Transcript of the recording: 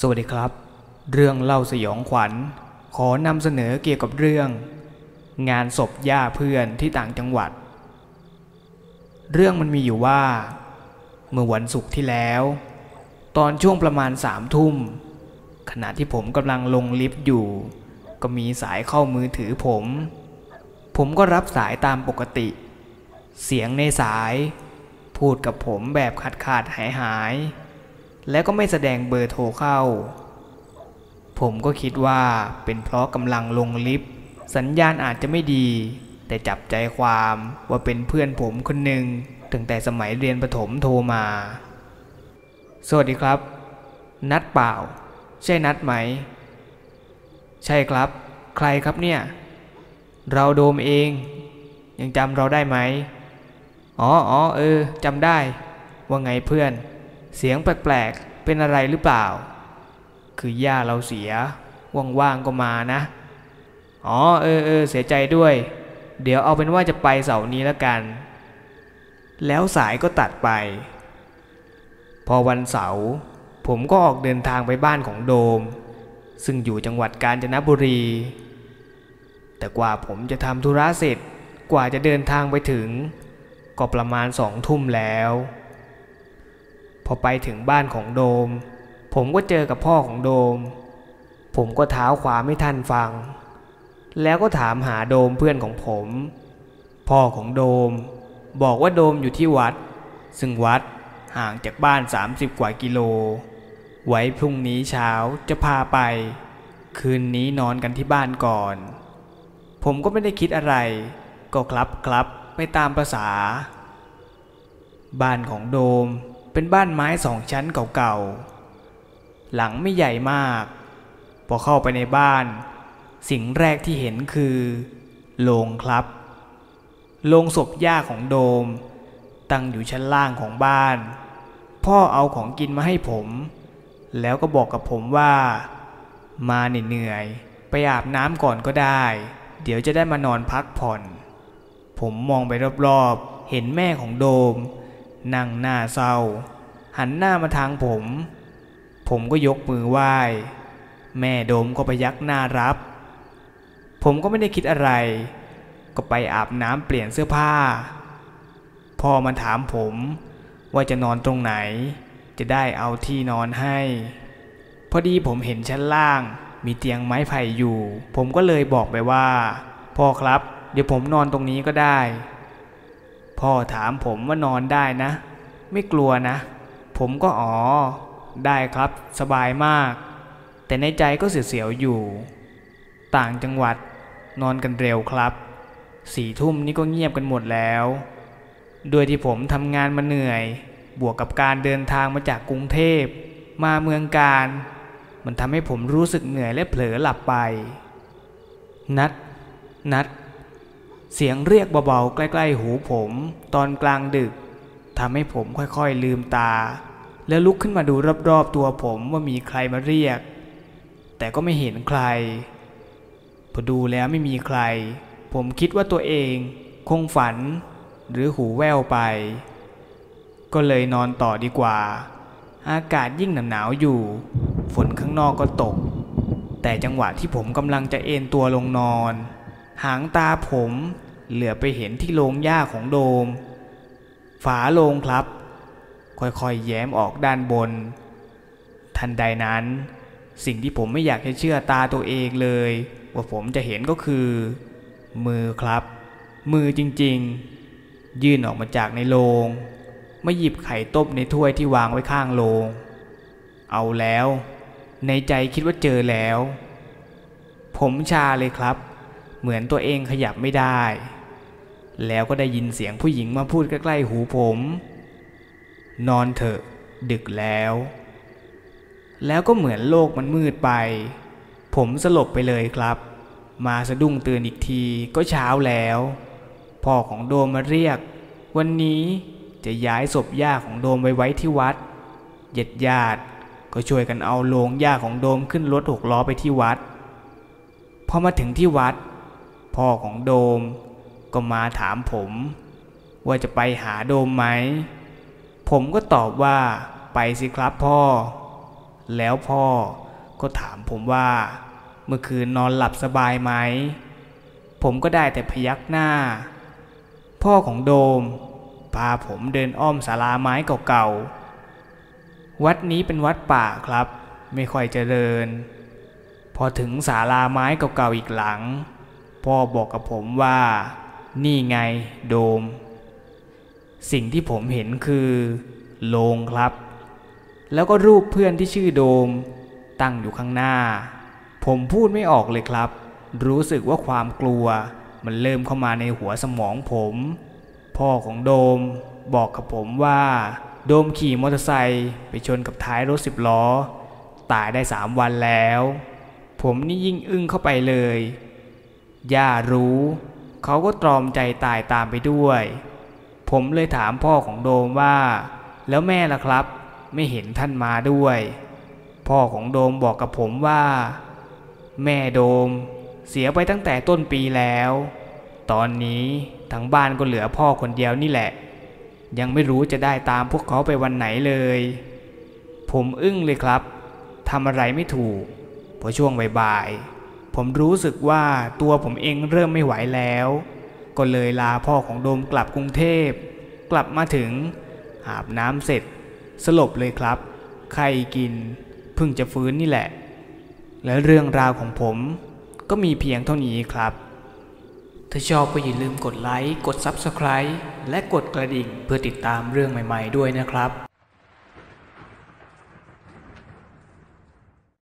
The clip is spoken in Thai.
สวัสดีครับ เรื่องเล่าสยองขวัญ ขอนำเสนอเกี่ยวกับเรื่อง งานศพย่าเพื่อนที่ต่างจังหวัด เรื่องมันมีอยู่ว่า เมื่อวันศุกร์ที่แล้ว ตอนช่วงประมาณสามทุ่ม ขณะที่ผมกำลังลงลิฟต์อยู่ ก็มีสายเข้ามือถือผม ผมก็รับสายตามปกติ เสียงในสาย พูดกับผมแบบขาดขาดหายหาย แล้วก็ไม่แสดงเบอร์โทรเข้า ผมก็คิดว่าเป็นเพราะกำลังลงลิฟต์สัญญาณอาจจะไม่ดี แต่จับใจความว่าเป็นเพื่อนผมคนหนึ่งตั้งแต่สมัยเรียนประถมโทรมา สวัสดีครับ นัดเปล่า ใช่นัดไหม ใช่ครับ ใครครับเนี่ย เราโดมเอง ยังจำเราได้ไหม อ๋ออ๋อเออจำได้ ว่าไงเพื่อน เสียงแปลกๆ เป็นอะไรหรือเปล่า คือย่าเราเสีย ว่างๆ ก็มานะ อ๋อ เออเออเสียใจด้วย เดี๋ยวเอาเป็นว่าจะไปเสาร์นี้แล้วกัน แล้วสายก็ตัดไป พอวันเสาร์ผมก็ออกเดินทางไปบ้านของโดม ซึ่งอยู่จังหวัดกาญจนบุรี แต่กว่าผมจะทำธุระเสร็จ กว่าจะเดินทางไปถึง ก็ประมาณสองทุ่มแล้ว พอไปถึงบ้านของโดม ผมก็เจอกับพ่อของโดม ผมก็เท้าความไม่ทันฟัง แล้วก็ถามหาโดมเพื่อนของผม พ่อของโดม บอกว่าโดมอยู่ที่วัด ซึ่งวัดห่างจากบ้าน 30 กว่ากิโล ไว้พรุ่งนี้เช้าจะพาไป คืนนี้นอนกันที่บ้านก่อน ผมก็ไม่ได้คิดอะไร ก็ครับครับไปตามประษา บ้านของโดม เป็นบ้านไม้สองชั้นเก่าๆ หลังไม่ใหญ่มาก พอเข้าไปในบ้าน สิ่งแรกที่เห็นคือโลงครับโลงศพย่าของโดม ตั้งอยู่ชั้นล่างของบ้าน พ่อเอาของกินมาให้ผม แล้วก็บอกกับผมว่า มาเหนื่อยๆไปอาบน้ำก่อนก็ได้ เดี๋ยวจะได้มานอนพักผ่อน ผมมองไปรอบๆ เห็นแม่ของโดม นั่งหน้าเศร้า หันหน้ามาทางผม ผมก็ยกมือไหว้ แม่โดมก็ไปยักหน้ารับ ผมก็ไม่ได้คิดอะไร ก็ไปอาบน้ำเปลี่ยนเสื้อผ้า พ่อมาถามผมว่าจะนอนตรงไหน จะได้เอาที่นอนให้ พอดีผมเห็นชั้นล่างมีเตียงไม้ไผ่อยู่ ผมก็เลยบอกไปว่า พ่อครับ เดี๋ยวผมนอนตรงนี้ก็ได้ พ่อถามผมว่านอนได้นะ ไม่กลัวนะ ผมก็อ๋อ ได้ครับสบายมาก แต่ในใจก็เสียวๆอยู่ ต่างจังหวัดนอนกันเร็วครับสี่ทุ่มนี่ก็เงียบกันหมดแล้วด้วยที่ผมทำงานมาเหนื่อย บวกกับการเดินทางมาจากกรุงเทพ มาเมืองการ มันทำให้ผมรู้สึกเหนื่อยและเผลอหลับไป นัด นัด เสียงเรียกเบาๆใกล้ๆหูผม ตอนกลางดึกทำให้ผมค่อยๆลืมตา แล้วลุกขึ้นมาดูรอบๆตัวผมว่ามีใครมาเรียก แต่ก็ไม่เห็นใคร พอดูแล้วไม่มีใคร ผมคิดว่าตัวเองคงฝัน หรือหูแว่วไป ก็เลยนอนต่อดีกว่า อากาศยิ่งหนาวๆอยู่ ฝนข้างนอกก็ตก แต่จังหวะที่ผมกำลังจะเอนตัวลงนอน หางตาผม เหลือไปเห็นที่โลงหญ้าของโดม ฝาโลงครับ ค่อยๆแย้มออกด้านบน ทันใดนั้น สิ่งที่ผมไม่อยากจะเชื่อตาตัวเองเลย ว่าผมจะเห็นก็คือ มือครับ มือจริงๆ ยื่นออกมาจากในโลงมาหยิบไข่ต้มในถ้วยที่วางไว้ข้างโลง เอาแล้ว ในใจคิดว่าเจอแล้ว ผมชาเลยครับ เหมือนตัวเองขยับไม่ได้ แล้วก็ได้ยินเสียงผู้หญิงมาพูดใกล้ๆหูผม นอนเถอะ ดึกแล้ว แล้วก็เหมือนโลกมันมืดไป ผมสลบไปเลยครับ มาสะดุ้งตื่นอีกทีก็เช้าแล้ว พ่อของโดมมาเรียก วันนี้จะย้ายศพย่าของโดมไปไว้ที่วัดญาติญาติก็ช่วยกันเอาโลงย่าของโดมขึ้นรถหกล้อไปที่วัด พอมาถึงที่วัด พ่อของโดม ก็มาถามผม ว่าจะไปหาโดมไหม ผมก็ตอบว่าไปสิครับพ่อ แล้วพ่อก็ถามผมว่า เมื่อคืนนอนหลับสบายไหม ผมก็ได้แต่พยักหน้า พ่อของโดม พาผมเดินอ้อมศาลาไม้เก่าๆ วัดนี้เป็นวัดป่าครับ ไม่ค่อยเจริญ พอถึงศาลาไม้เก่าๆอีกหลัง พ่อบอกกับผมว่า นี่ไงโดม สิ่งที่ผมเห็นคือโลงครับ แล้วก็รูปเพื่อนที่ชื่อโดม ตั้งอยู่ข้างหน้า ผมพูดไม่ออกเลยครับ รู้สึกว่าความกลัว มันเริ่มเข้ามาในหัวสมองผม พ่อของโดมบอกกับผมว่า โดมขี่มอเตอร์ไซค์ไปชนกับท้ายรถสิบล้อ ตายได้สามวันแล้ว ผมนี่ยิ่งอึ้งเข้าไปเลย ย่ารู้ เขาก็ตรอมใจตายตามไปด้วย ผมเลยถามพ่อของโดมว่า แล้วแม่ล่ะครับไม่เห็นท่านมาด้วย พ่อของโดมบอกกับผมว่า แม่โดมเสียไปตั้งแต่ต้นปีแล้ว ตอนนี้ทั้งบ้านก็เหลือพ่อคนเดียวนี่แหละ ยังไม่รู้จะได้ตามพวกเขาไปวันไหนเลย ผมอึ้งเลยครับทำอะไรไม่ถูกพอช่วงบ่ายๆ ผมรู้สึกว่าตัวผมเองเริ่มไม่ไหวแล้ว ก็เลยลาพ่อของโดมกลับกรุงเทพ กลับมาถึงอาบน้ำเสร็จ สลบเลยครับไข้กินเพิ่งจะฟื้นนี่แหละ และเรื่องราวของผมก็มีเพียงเท่านี้ครับ ถ้าชอบก็อย่าลืมกดไลค์ กด Subscribe และกดกระดิ่งเพื่อติดตามเรื่องใหม่ ๆ ด้วยนะครับ